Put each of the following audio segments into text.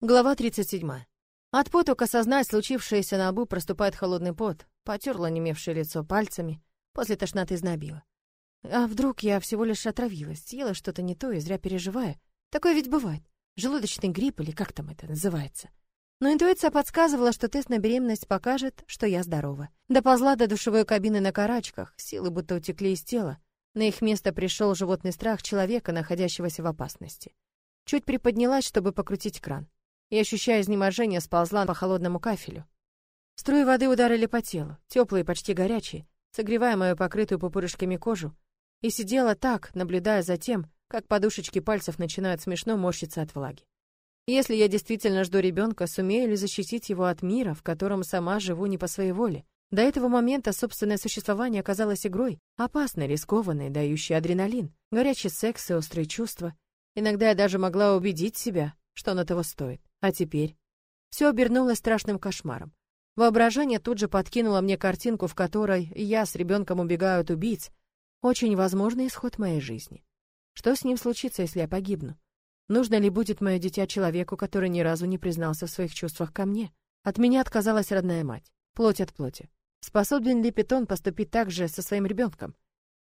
Глава 37. От потока осознать случившееся на лбу проступает холодный пот, потерла немевшее лицо пальцами, после тошноты знобила. А вдруг я всего лишь отравилась, съела что-то не то и зря переживаю? Такое ведь бывает. Желудочный грипп или как там это называется. Но интуиция подсказывала, что тест на беременность покажет, что я здорова. Доползла до душевой кабины на карачках, силы будто утекли из тела. На их место пришел животный страх человека, находящегося в опасности. Чуть приподнялась, чтобы покрутить кран и, ощущая изнеможение, сползла по холодному кафелю. Струи воды ударили по телу, теплые, почти горячие, согревая мою покрытую пупырышками кожу, и сидела так, наблюдая за тем, как подушечки пальцев начинают смешно морщиться от влаги. Если я действительно жду ребенка, сумею ли защитить его от мира, в котором сама живу не по своей воле? До этого момента собственное существование оказалось игрой, опасной, рискованной, дающей адреналин, горячий секс и острые чувства. Иногда я даже могла убедить себя, что оно того стоит. А теперь? Все обернулось страшным кошмаром. Воображение тут же подкинуло мне картинку, в которой я с ребенком убегаю от убийц. Очень возможный исход моей жизни. Что с ним случится, если я погибну? Нужно ли будет мое дитя человеку, который ни разу не признался в своих чувствах ко мне? От меня отказалась родная мать. Плоть от плоти. Способен ли питон поступить так же со своим ребенком?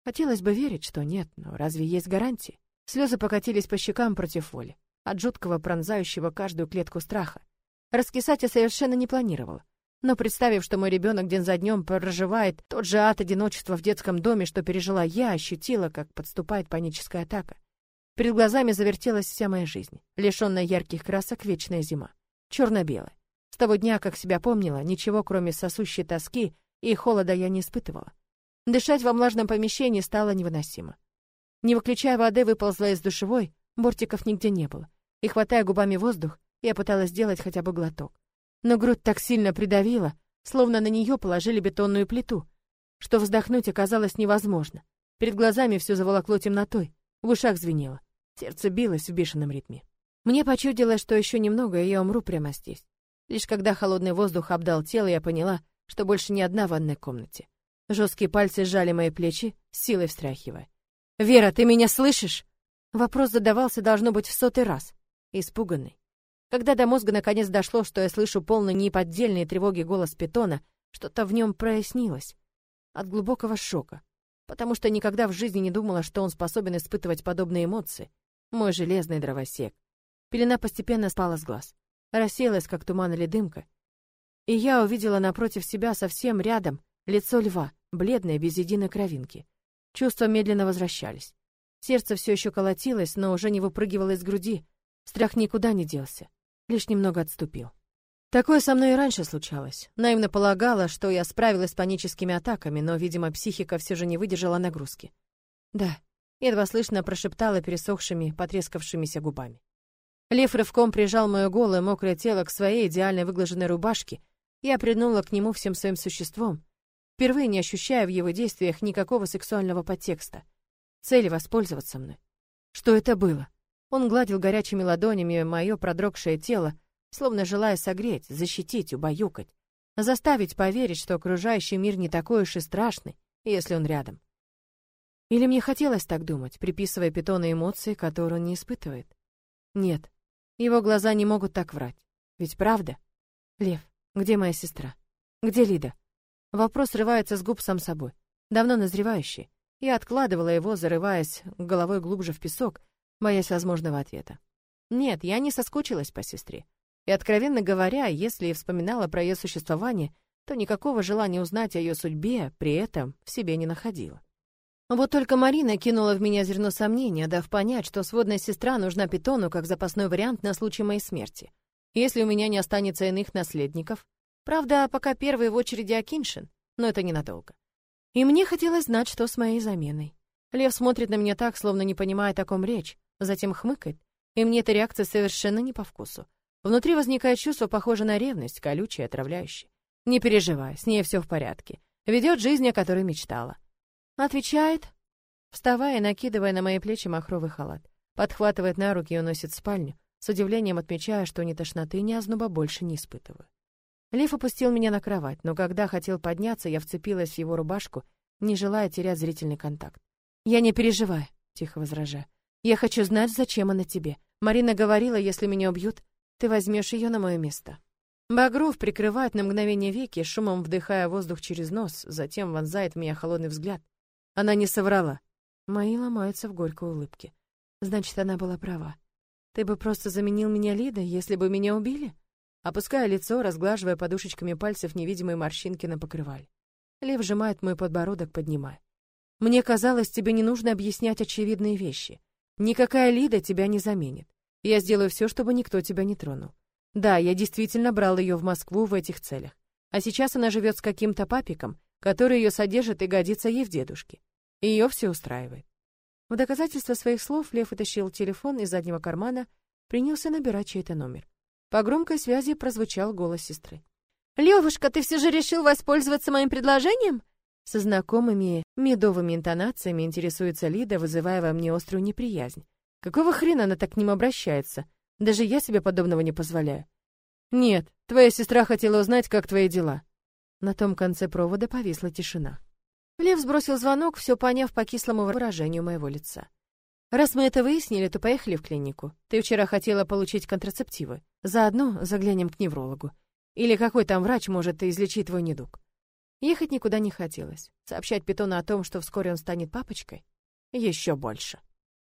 Хотелось бы верить, что нет, но разве есть гарантии? Слезы покатились по щекам против воли от жуткого пронзающего каждую клетку страха. Раскисать я совершенно не планировала. Но представив, что мой ребенок день за днем проживает тот же ад одиночества в детском доме, что пережила я, ощутила, как подступает паническая атака. Перед глазами завертелась вся моя жизнь, лишенная ярких красок вечная зима, черно-белая. С того дня, как себя помнила, ничего, кроме сосущей тоски и холода я не испытывала. Дышать во влажном помещении стало невыносимо. Не выключая воды, выползла из душевой, бортиков нигде не было и, хватая губами воздух, я пыталась сделать хотя бы глоток. Но грудь так сильно придавила, словно на нее положили бетонную плиту, что вздохнуть оказалось невозможно. Перед глазами все заволокло темнотой, в ушах звенело, сердце билось в бешеном ритме. Мне почудилось, что еще немного, и я умру прямо здесь. Лишь когда холодный воздух обдал тело, я поняла, что больше не одна в ванной комнате. Жесткие пальцы сжали мои плечи, силой встряхивая. «Вера, ты меня слышишь?» Вопрос задавался, должно быть, в сотый раз испуганный. Когда до мозга наконец дошло, что я слышу полный неподдельной тревоги голос питона, что-то в нем прояснилось. От глубокого шока. Потому что никогда в жизни не думала, что он способен испытывать подобные эмоции. Мой железный дровосек. Пелена постепенно спала с глаз. Рассеялась, как туман или дымка. И я увидела напротив себя совсем рядом лицо льва, бледное, без единой кровинки. Чувства медленно возвращались. Сердце все еще колотилось, но уже не выпрыгивало из груди, Страх никуда не делся, лишь немного отступил. Такое со мной и раньше случалось. Наивно полагала, что я справилась с паническими атаками, но, видимо, психика все же не выдержала нагрузки. Да, едва слышно прошептала пересохшими, потрескавшимися губами. Лев рывком прижал мое голое, мокрое тело к своей идеально выглаженной рубашке. Я прильнула к нему всем своим существом, впервые не ощущая в его действиях никакого сексуального подтекста. Цели воспользоваться мной. Что это было? Он гладил горячими ладонями мое продрогшее тело, словно желая согреть, защитить, убаюкать, заставить поверить, что окружающий мир не такой уж и страшный, если он рядом. Или мне хотелось так думать, приписывая питону эмоции, которые он не испытывает? Нет, его глаза не могут так врать. Ведь правда? Лев, где моя сестра? Где Лида? Вопрос срывается с губ сам собой, давно назревающий. Я откладывала его, зарываясь головой глубже в песок, боясь возможного ответа. Нет, я не соскучилась по сестре. И, откровенно говоря, если и вспоминала про ее существование, то никакого желания узнать о ее судьбе при этом в себе не находила. Вот только Марина кинула в меня зерно сомнения, дав понять, что сводная сестра нужна питону как запасной вариант на случай моей смерти. Если у меня не останется иных наследников. Правда, пока первый в очереди Акиншин, но это ненадолго. И мне хотелось знать, что с моей заменой. Лев смотрит на меня так, словно не понимает, о ком речь, затем хмыкает, и мне эта реакция совершенно не по вкусу. Внутри возникает чувство, похожее на ревность, колючее, отравляющее. Не переживай, с ней все в порядке. Ведет жизнь, о которой мечтала. Отвечает, вставая и накидывая на мои плечи махровый халат. Подхватывает на руки и уносит в спальню, с удивлением отмечая, что ни тошноты, ни озноба больше не испытываю. Лев опустил меня на кровать, но когда хотел подняться, я вцепилась в его рубашку, не желая терять зрительный контакт. «Я не переживаю», — тихо возражаю. Я хочу знать, зачем она тебе. Марина говорила, если меня убьют, Ты возьмешь ее на мое место. Багров прикрывает на мгновение веки, шумом вдыхая воздух через нос, затем вонзает в меня холодный взгляд. Она не соврала. Мои ломаются в горькой улыбке. Значит, она была права. Ты бы просто заменил меня Лидой, если бы меня убили? Опуская лицо, разглаживая подушечками пальцев невидимые морщинки на покрывале. Лев сжимает мой подбородок, поднимая. Мне казалось, тебе не нужно объяснять очевидные вещи. Никакая Лида тебя не заменит. Я сделаю все, чтобы никто тебя не тронул. Да, я действительно брал ее в Москву в этих целях. А сейчас она живет с каким-то папиком, который ее содержит и годится ей в дедушке. Ее все устраивает. В доказательство своих слов Лев вытащил телефон из заднего кармана, принялся набирать чей-то номер. По громкой связи прозвучал голос сестры. «Левушка, ты все же решил воспользоваться моим предложением?» Со знакомыми медовыми интонациями интересуется Лида, вызывая во мне острую неприязнь. Какого хрена она так к ним обращается? Даже я себе подобного не позволяю. Нет, твоя сестра хотела узнать, как твои дела. На том конце провода повисла тишина. Лев сбросил звонок, все поняв по кислому выражению моего лица. Раз мы это выяснили, то поехали в клинику. Ты вчера хотела получить контрацептивы. Заодно заглянем к неврологу. Или какой там врач может излечить твой недуг. Ехать никуда не хотелось. Сообщать Питону о том, что вскоре он станет папочкой, еще больше.